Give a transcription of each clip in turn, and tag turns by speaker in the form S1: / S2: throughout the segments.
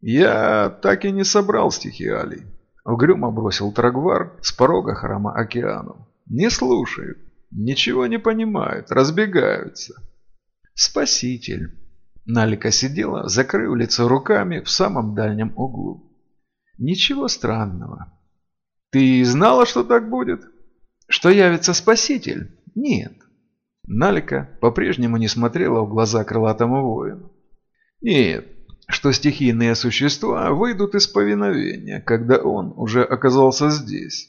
S1: «Я так и не собрал стихиалий», — угрюмо бросил Трагвар с порога храма океану. «Не слушают, ничего не понимают, разбегаются». «Спаситель!» Налика сидела, закрыв лицо руками в самом дальнем углу. «Ничего странного». «Ты знала, что так будет?» «Что явится Спаситель?» «Нет». Налика по-прежнему не смотрела в глаза крылатому воину. «Нет, что стихийные существа выйдут из повиновения, когда он уже оказался здесь.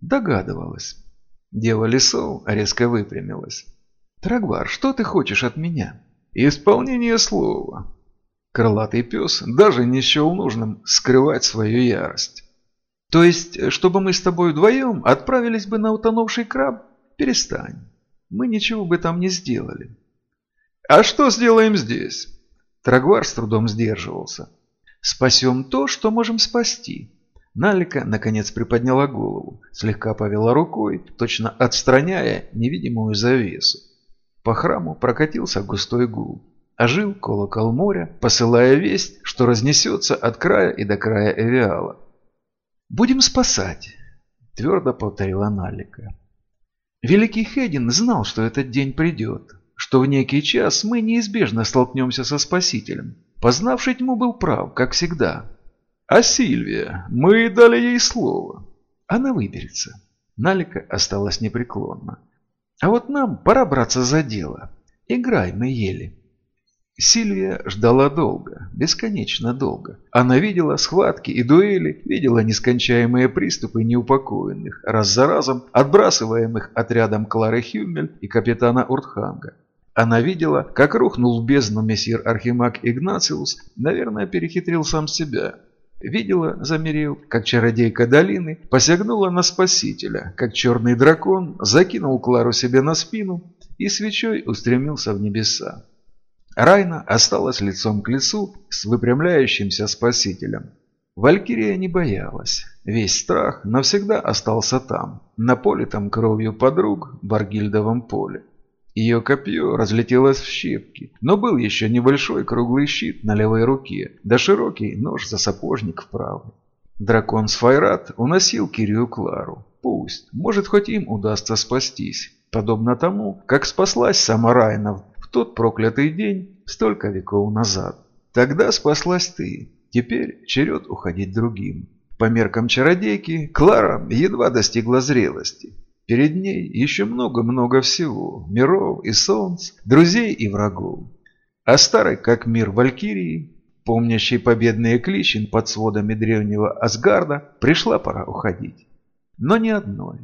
S1: Догадывалась. Дева лесов резко выпрямилась. «Трагвар, что ты хочешь от меня?» «Исполнение слова». Крылатый пес даже не счел нужным скрывать свою ярость. «То есть, чтобы мы с тобой вдвоем отправились бы на утонувший краб? Перестань. Мы ничего бы там не сделали». «А что сделаем здесь?» Трагвар с трудом сдерживался. «Спасем то, что можем спасти». Налика, наконец, приподняла голову, слегка повела рукой, точно отстраняя невидимую завесу. По храму прокатился густой гул. Ожил колокол моря, посылая весть, что разнесется от края и до края Эвиала. «Будем спасать», – твердо повторила Налика. Великий Хедин знал, что этот день придет что в некий час мы неизбежно столкнемся со Спасителем. Познавший тьму был прав, как всегда. А Сильвия, мы дали ей слово. Она выберется. Налика осталась непреклонна. А вот нам пора браться за дело. Играй, мы ели. Сильвия ждала долго, бесконечно долго. Она видела схватки и дуэли, видела нескончаемые приступы неупокоенных, раз за разом отбрасываемых отрядом Клары Хюмель и капитана Уртханга. Она видела, как рухнул в бездну мессир Архимаг Игнациус, наверное, перехитрил сам себя. Видела, замерил, как чародейка долины посягнула на спасителя, как черный дракон закинул Клару себе на спину и свечой устремился в небеса. Райна осталась лицом к лицу с выпрямляющимся спасителем. Валькирия не боялась. Весь страх навсегда остался там, на политом кровью подруг в Баргильдовом поле. Ее копье разлетелось в щепки, но был еще небольшой круглый щит на левой руке, да широкий нож за сапожник в правой. Дракон Сфайрат уносил Кирию Клару. Пусть, может хоть им удастся спастись, подобно тому, как спаслась сама Райна в тот проклятый день столько веков назад. Тогда спаслась ты, теперь черед уходить другим. По меркам чародейки, Клара едва достигла зрелости. Перед ней еще много-много всего, миров и солнц, друзей и врагов. А старый, как мир Валькирии, помнящий победные кличин под сводами древнего Асгарда, пришла пора уходить. Но не одной.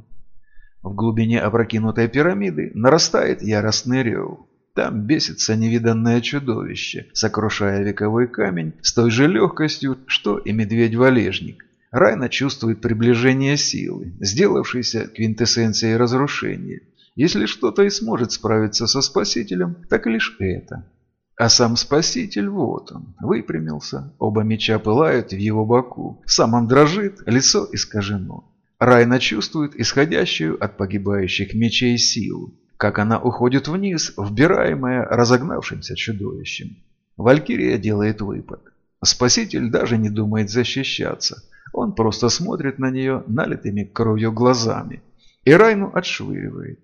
S1: В глубине опрокинутой пирамиды нарастает яростный рев. Там бесится невиданное чудовище, сокрушая вековой камень с той же легкостью, что и медведь-валежник. Райна чувствует приближение силы, сделавшейся квинтэссенцией разрушения. Если что-то и сможет справиться со Спасителем, так лишь это. А сам Спаситель вот он, выпрямился, оба меча пылают в его боку. Сам он дрожит, лицо искажено. Райна чувствует исходящую от погибающих мечей силу, как она уходит вниз, вбираемая разогнавшимся чудовищем. Валькирия делает выпад. Спаситель даже не думает защищаться. Он просто смотрит на нее налитыми кровью глазами. И Райну отшвыривает.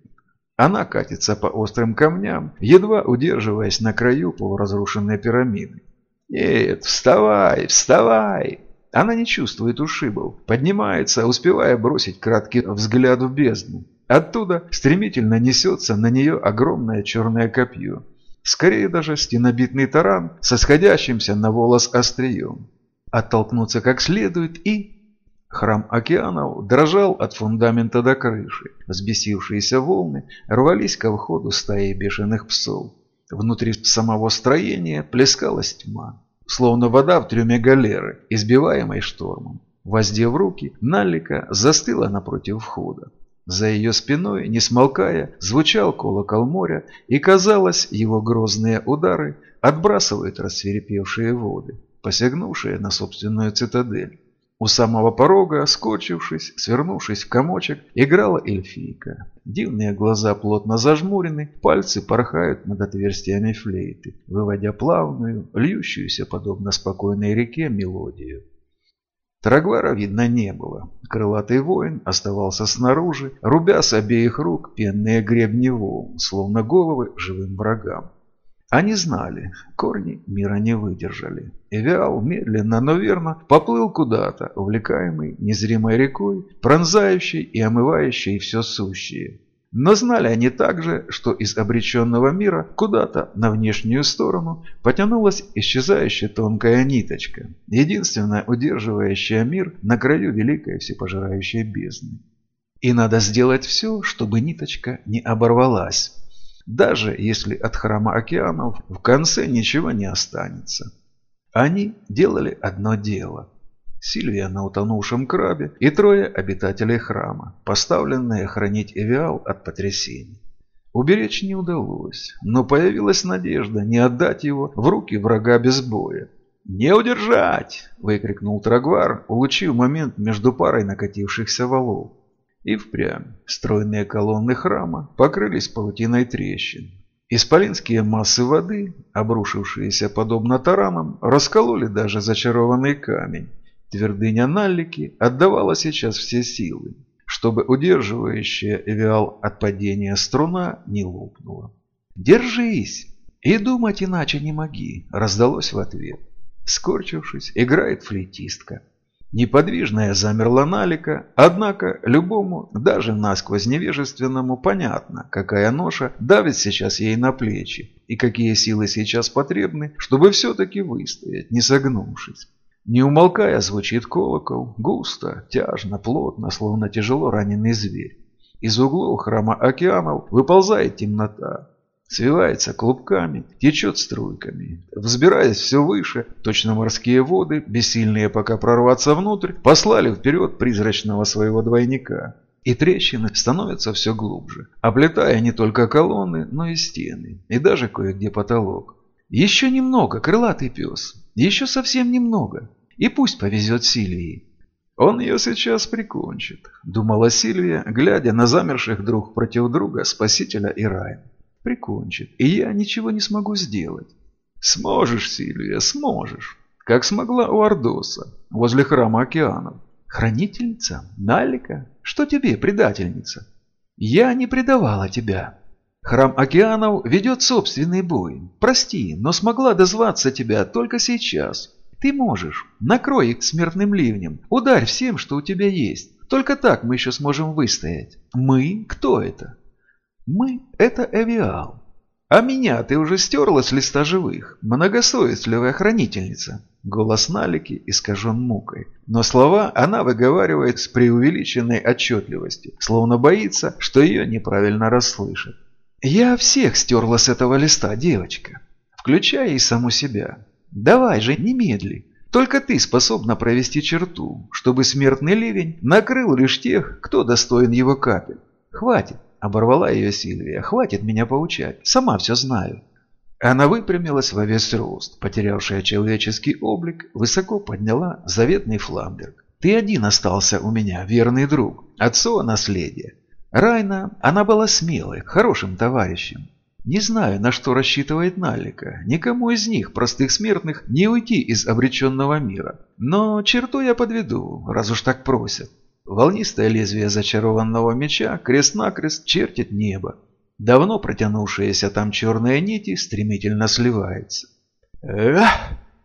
S1: Она катится по острым камням, едва удерживаясь на краю полуразрушенной пирамиды. «Нет, вставай, вставай!» Она не чувствует ушибов, поднимается, успевая бросить краткий взгляд в бездну. Оттуда стремительно несется на нее огромное черное копье. Скорее даже стенобитный таран со сходящимся на волос острием оттолкнуться как следует и... Храм океанов дрожал от фундамента до крыши. Взбесившиеся волны рвались ко входу стаи бешеных псов. Внутри самого строения плескалась тьма, словно вода в трюме галеры, избиваемой штормом. Воздев руки, Наллика застыла напротив входа. За ее спиной, не смолкая, звучал колокол моря, и, казалось, его грозные удары отбрасывают рассверепевшие воды посягнувшие на собственную цитадель. У самого порога, скорчившись, свернувшись в комочек, играла эльфийка. Дивные глаза плотно зажмурены, пальцы порхают над отверстиями флейты, выводя плавную, льющуюся, подобно спокойной реке, мелодию. Трагвара видно не было. Крылатый воин оставался снаружи, рубя с обеих рук пенные гребни волн, словно головы живым врагам. Они знали, корни мира не выдержали. Эвиал медленно, но верно поплыл куда-то, увлекаемый незримой рекой, пронзающей и омывающей все сущее. Но знали они также, что из обреченного мира куда-то на внешнюю сторону потянулась исчезающая тонкая ниточка, единственная удерживающая мир на краю великой всепожирающей бездны. И надо сделать все, чтобы ниточка не оборвалась даже если от храма океанов в конце ничего не останется. Они делали одно дело. Сильвия на утонувшем крабе и трое обитателей храма, поставленные хранить Эвиал от потрясений. Уберечь не удалось, но появилась надежда не отдать его в руки врага без боя. «Не удержать!» – выкрикнул Трагвар, улучив момент между парой накатившихся валов. И впрямь стройные колонны храма покрылись паутиной трещин. Исполинские массы воды, обрушившиеся подобно таранам, раскололи даже зачарованный камень. Твердыня Наллики отдавала сейчас все силы, чтобы удерживающая Эвиал от падения струна не лопнула. «Держись! И думать иначе не моги!» – раздалось в ответ. Скорчившись, играет флейтистка. Неподвижная замерла Налика, однако любому, даже насквозь невежественному, понятно, какая ноша давит сейчас ей на плечи и какие силы сейчас потребны, чтобы все-таки выстоять, не согнувшись. Не умолкая звучит колокол, густо, тяжно, плотно, словно тяжело раненый зверь. Из углов храма океанов выползает темнота, свивается клубками, течет струйками. Взбираясь все выше, точно морские воды, бессильные пока прорваться внутрь, послали вперед призрачного своего двойника. И трещины становятся все глубже, облетая не только колонны, но и стены, и даже кое-где потолок. Еще немного, крылатый пес, еще совсем немного, и пусть повезет Сильвии. Он ее сейчас прикончит, думала Сильвия, глядя на замерших друг против друга спасителя и Райана прикончит, и я ничего не смогу сделать. Сможешь, Сильвия, сможешь. Как смогла у Ордоса, возле храма океанов. Хранительница? Налика? Что тебе, предательница? Я не предавала тебя. Храм океанов ведет собственный бой. Прости, но смогла дозваться тебя только сейчас. Ты можешь. Накрой их смертным ливнем. Ударь всем, что у тебя есть. Только так мы еще сможем выстоять. Мы? Кто это? Мы – это Эвиал. А меня ты уже стерла с листа живых, многосовестливая хранительница. Голос Налики искажен мукой. Но слова она выговаривает с преувеличенной отчетливостью, словно боится, что ее неправильно расслышат. «Я всех стерла с этого листа, девочка, включая и саму себя. Давай же, немедли. Только ты способна провести черту, чтобы смертный ливень накрыл лишь тех, кто достоин его капель. Хватит. Оборвала ее Сильвия. «Хватит меня поучать. Сама все знаю». Она выпрямилась во весь рост, потерявшая человеческий облик, высоко подняла заветный фламберг. «Ты один остался у меня, верный друг, отцова наследие. Райна, она была смелой, хорошим товарищем. Не знаю, на что рассчитывает Налика. Никому из них, простых смертных, не уйти из обреченного мира. Но черту я подведу, раз уж так просят. Волнистое лезвие зачарованного меча крест-накрест чертит небо. Давно протянувшиеся там черные нити стремительно сливаются. Эх!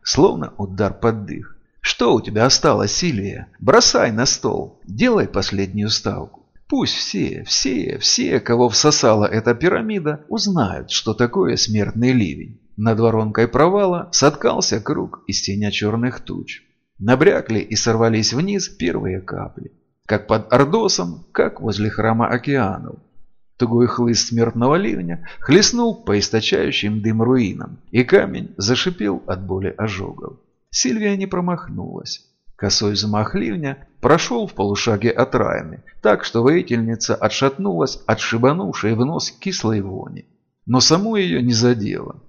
S1: Словно удар под дых. Что у тебя осталось, Сильвия? Бросай на стол. Делай последнюю ставку. Пусть все, все, все, кого всосала эта пирамида, узнают, что такое смертный ливень. Над воронкой провала соткался круг из теня черных туч. Набрякли и сорвались вниз первые капли как под Ордосом, как возле храма океанов. Тугой хлыст смертного ливня хлестнул по источающим дым руинам, и камень зашипел от боли ожогов. Сильвия не промахнулась. Косой взмах ливня прошел в полушаге от Райны, так что воительница отшатнулась от шибанувшей в нос кислой вони. Но саму ее не задело.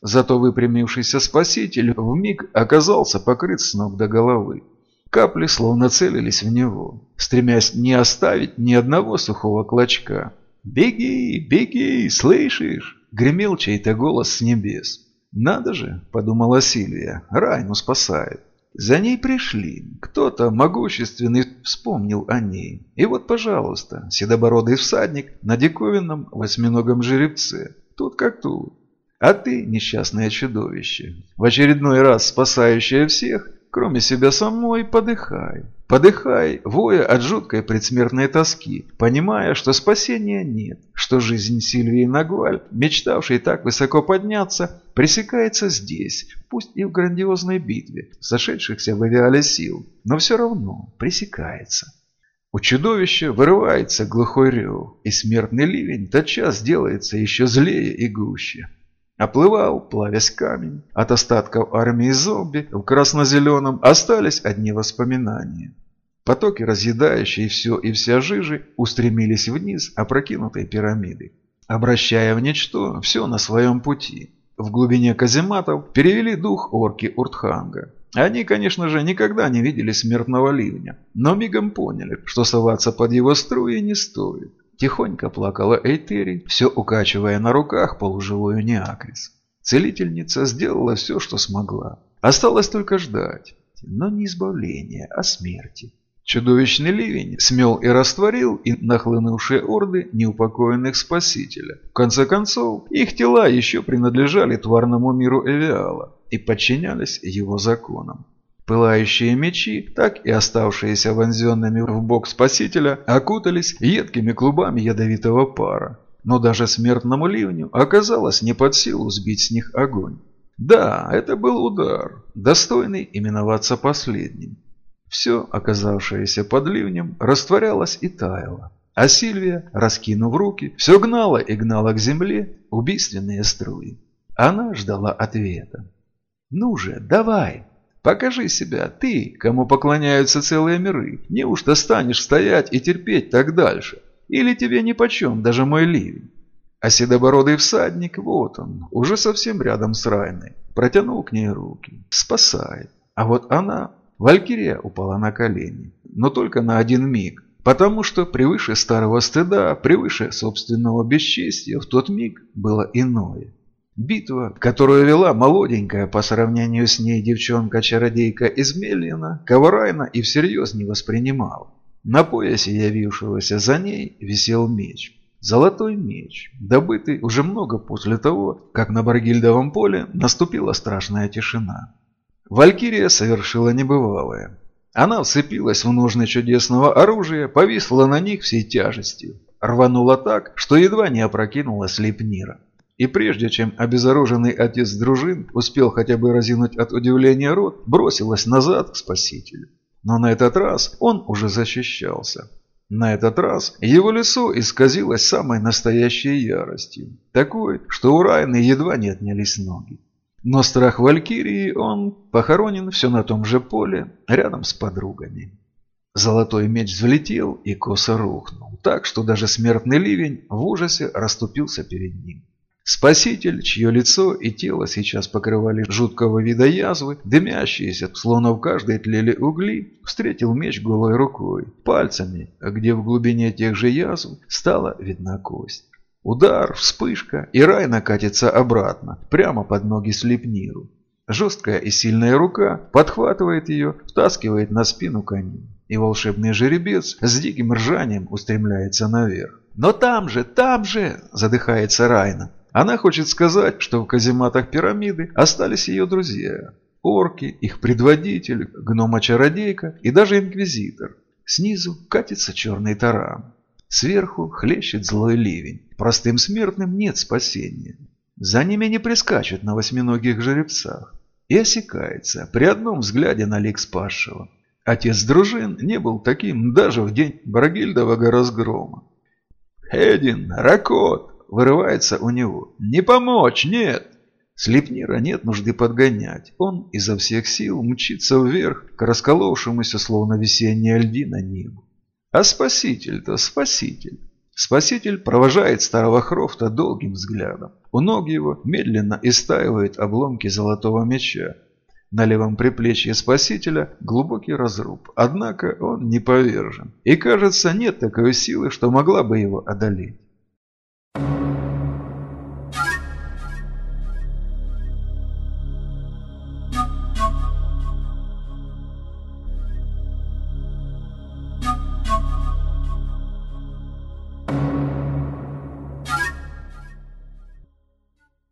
S1: Зато выпрямившийся спаситель вмиг оказался покрыт с ног до головы. Капли словно целились в него, стремясь не оставить ни одного сухого клочка. «Беги, беги, слышишь?» – гремел чей-то голос с небес. «Надо же», – подумала Сильвия, – «Райну спасает». За ней пришли. Кто-то могущественный вспомнил о ней. И вот, пожалуйста, седобородый всадник на диковинном восьминогом жеребце. Тут как тут. А ты, несчастное чудовище, в очередной раз спасающее всех, кроме себя самой, подыхай. Подыхай, воя от жуткой предсмертной тоски, понимая, что спасения нет, что жизнь Сильвии Нагваль, мечтавшей так высоко подняться, пресекается здесь, пусть и в грандиозной битве, сошедшихся в авиале сил, но все равно пресекается. У чудовища вырывается глухой рев, и смертный ливень тотчас делается еще злее и гуще. Оплывал, плавясь камень. От остатков армии зомби в красно-зеленом остались одни воспоминания. Потоки, разъедающие все и вся жижи, устремились вниз опрокинутой пирамиды, обращая в ничто все на своем пути. В глубине казематов перевели дух орки Уртханга. Они, конечно же, никогда не видели смертного ливня, но мигом поняли, что соваться под его струи не стоит. Тихонько плакала Эйтери, все укачивая на руках полуживую Неакрис. Целительница сделала все, что смогла. Осталось только ждать. Но не избавления, а смерти. Чудовищный ливень смел и растворил и нахлынувшие орды неупокоенных спасителя. В конце концов, их тела еще принадлежали тварному миру Эвиала и подчинялись его законам. Пылающие мечи, так и оставшиеся вонзенными в бок спасителя, окутались едкими клубами ядовитого пара. Но даже смертному ливню оказалось не под силу сбить с них огонь. Да, это был удар, достойный именоваться последним. Все, оказавшееся под ливнем, растворялось и таяло. А Сильвия, раскинув руки, все гнала и гнала к земле убийственные струи. Она ждала ответа. «Ну же, давай!» Покажи себя, ты, кому поклоняются целые миры. Неужто станешь стоять и терпеть так дальше? Или тебе нипочем даже мой ливень? А седобородый всадник, вот он, уже совсем рядом с Райной. Протянул к ней руки. Спасает. А вот она, Валькирия, упала на колени. Но только на один миг. Потому что превыше старого стыда, превыше собственного бесчестия в тот миг было иное. Битва, которую вела молоденькая по сравнению с ней девчонка-чародейка из Меллина, Коварайна и всерьез не воспринимала. На поясе явившегося за ней висел меч. Золотой меч, добытый уже много после того, как на Баргильдовом поле наступила страшная тишина. Валькирия совершила небывалое. Она вцепилась в ножны чудесного оружия, повисла на них всей тяжестью, рванула так, что едва не опрокинула слепнира. И прежде чем обезоруженный отец дружин успел хотя бы разинуть от удивления рот, бросилась назад к спасителю. Но на этот раз он уже защищался. На этот раз его лицо исказилось самой настоящей яростью, такой, что у Райны едва не отнялись ноги. Но страх Валькирии он похоронен все на том же поле, рядом с подругами. Золотой меч взлетел и косо рухнул, так что даже смертный ливень в ужасе расступился перед ним. Спаситель, чье лицо и тело сейчас покрывали жуткого вида язвы, дымящиеся, словно в каждой тлели угли, встретил меч голой рукой, пальцами, где в глубине тех же язв стала видна кость. Удар, вспышка, и рай накатится обратно, прямо под ноги слепниру. Жесткая и сильная рука подхватывает ее, втаскивает на спину коню, и волшебный жеребец с диким ржанием устремляется наверх. «Но там же, там же!» – задыхается Райна. Она хочет сказать, что в казематах пирамиды остались ее друзья. Орки, их предводитель, гнома-чародейка и даже инквизитор. Снизу катится черный таран. Сверху хлещет злой ливень. Простым смертным нет спасения. За ними не прискачут на восьминогих жеребцах. И осекается при одном взгляде на лик спасшего. Отец дружин не был таким даже в день Барагильдового разгрома. «Эдин! Ракот!» Вырывается у него. «Не помочь, нет!» Слепнира нет нужды подгонять. Он изо всех сил мчится вверх к расколовшемуся, словно весенняя льдина небу. А спаситель-то спаситель. Спаситель провожает старого Хрофта долгим взглядом. У ног его медленно истаивают обломки золотого меча. На левом приплечье спасителя глубокий разруб, однако он не повержен. И кажется, нет такой силы, что могла бы его одолеть.